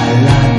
I like